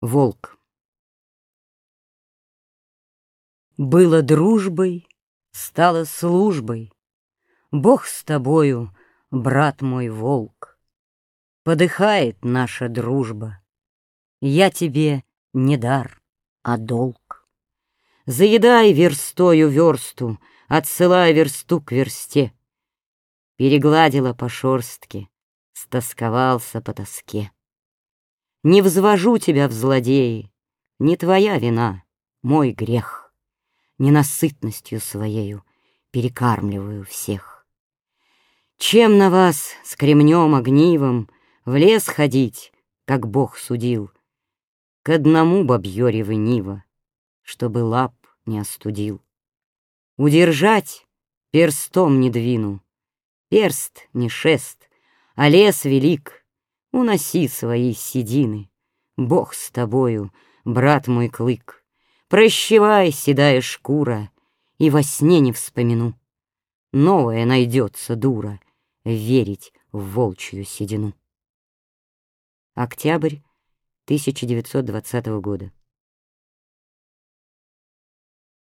Волк. Было дружбой, стало службой. Бог с тобою, брат мой волк. Подыхает наша дружба. Я тебе не дар, а долг. Заедай верстою версту, Отсылай версту к версте. Перегладила по шорстке, Стосковался по тоске. Не взвожу тебя в злодеи, Не твоя вина, мой грех. Ненасытностью своею Перекармливаю всех. Чем на вас с кремнем огнивом В лес ходить, как Бог судил, К одному бабье ревниво, Чтобы лап не остудил. Удержать перстом не двину, Перст не шест, а лес велик, Уноси свои седины, Бог с тобою, брат мой клык. Прощевай, седая шкура, И во сне не вспомину. Новая найдется дура Верить в волчью седину. Октябрь 1920 года.